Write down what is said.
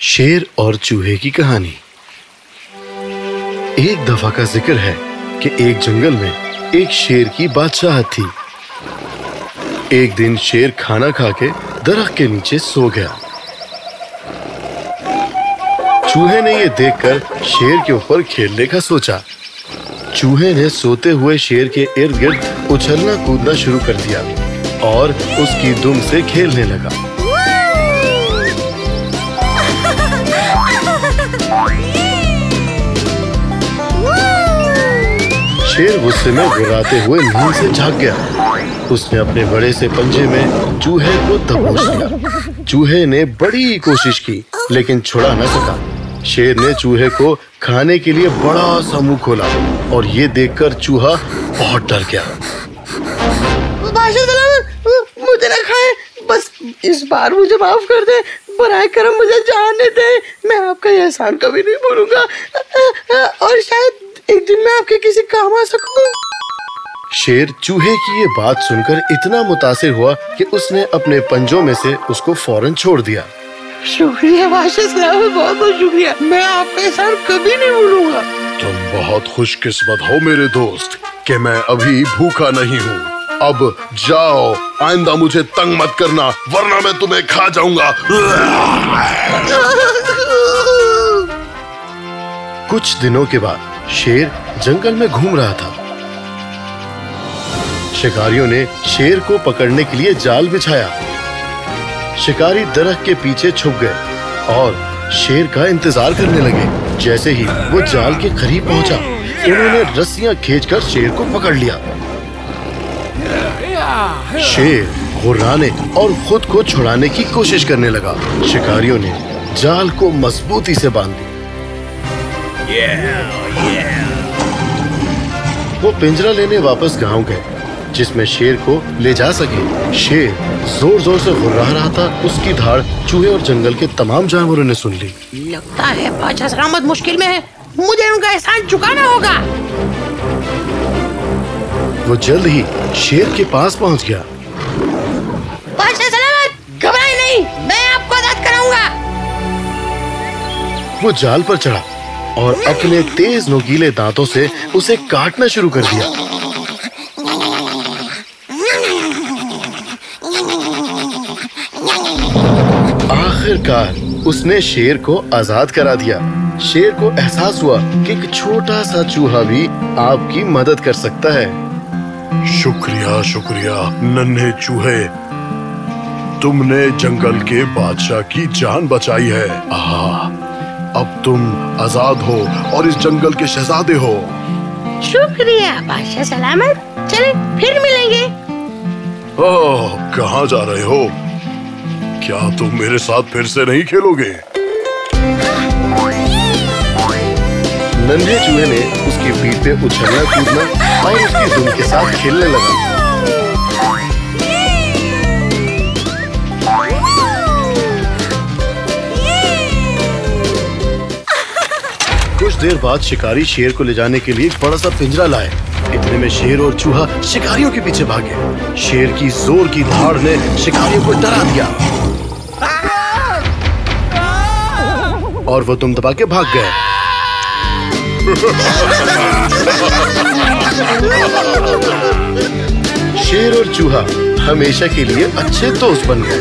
शेर और चूहे की कहानी। एक दफ़ा का ज़िक्र है कि एक जंगल में एक शेर की बादशाह थी। एक दिन शेर खाना खा के दरख्त के नीचे सो गया। चूहे ने यह देखकर शेर के ऊपर खेलने का सोचा। चूहे ने सोते हुए शेर के इर्द गिर्द उछलना कूदना शुरू कर दिया और उसकी दुम से खेलने लगा। शेर गुस्से में गुर्राते हुए नींद से झाग गया। उसने अपने बड़े से पंजे में चूहे को दबोच लिया। चूहे ने बड़ी कोशिश की, लेकिन छुड़ा न सका। शेर ने चूहे को खाने के लिए बड़ा सा मुँह खोला और ये देखकर चूहा बहुत डर गया। मुझे ना खाए। बस इस बार मुझे माफ़ कर दे। बुराई करम मुझे जाने दे। मैं आपका एहसान कभी नहीं भूलूँगा। और शायद एक दिन मैं आपके किसी काम आ सकूँ? शेर चूहे की ये बात सुनकर इतना मुतासिर हुआ कि उसने अपने पंजों में से उसको फ़ौरन छोड़ दिया। शुक्रिया बहुत बहुत शुक्रिया। मैं आपके एहसान कभी नहीं भूलूँगा। तुम बहुत खुशकिस्मत हो मेरे दोस्त कि मैं अभी भूखा नहीं हूँ। अब जाओ आइंदा मुझे तंग मत करना वरना मैं तुम्हें खा जाऊँगा। कुछ दिनों के बाद शेर जंगल में घूम रहा था। शिकारियों ने शेर को पकड़ने के लिए जाल बिछाया। शिकारी दरख्त के पीछे छुप गए और शेर का इंतज़ार करने लगे। जैसे ही वो जाल के करीब पहुँचा उन्होंने रस्सियाँ खींचकर शेर को पकड़ लिया। शेर घुर्राने और खुद को छुड़ाने की कोशिश करने लगा। शिकारियों ने जाल को मजबूती से बाँध दिया। वो पिंजरा लेने वापस गाँव गए जिसमें शेर को ले जा सके। शेर ज़ोर ज़ोर से गुर्रा रहा था उसकी धाड़ चूहे और जंगल के तमाम जानवरों ने सुन ली। लगता है बादशाह सलामत मुश्किल में है। मुझे उनका एहसान चुकाना होगा। वो जल्द ही शेर के पास पहुँच गया। बादशाह सलामत घबराए नहीं मैं आपको आज़ाद कराऊँगा। वो जाल पर चढ़ा। और अपने तेज नोकीले दांतों से उसे काटना शुरू कर दिया। आखिरकार उसने शेर को आज़ाद करा दिया। शेर को एहसास हुआ कि एक छोटा सा चूहा भी आपकी मदद कर सकता है। शुक्रिया शुक्रिया, नन्हे चूहे। तुमने जंगल के बादशाह की जान बचाई है। आहा अब तुम आज़ाद हो और इस जंगल के शहजादे हो। शुक्रिया बादशाह सलामत। चले फिर मिलेंगे। ओह कहाँ जा रहे हो? क्या तुम मेरे साथ फिर से नहीं खेलोगे? नन्हे चूहे ने उसकी पीठ पे उछलना कूदना और उसकी दुम के साथ खेलने लगा। देर बाद शिकारी शेर को ले जाने के लिए बड़ा सा पिंजरा लाए। इतने में शेर और चूहा शिकारियों के पीछे भागे। शेर की ज़ोर की धाड़ ने शिकारियों को डरा दिया। और वो तुम दबा के भाग गए। शेर और चूहा हमेशा के लिए अच्छे दोस्त बन गए।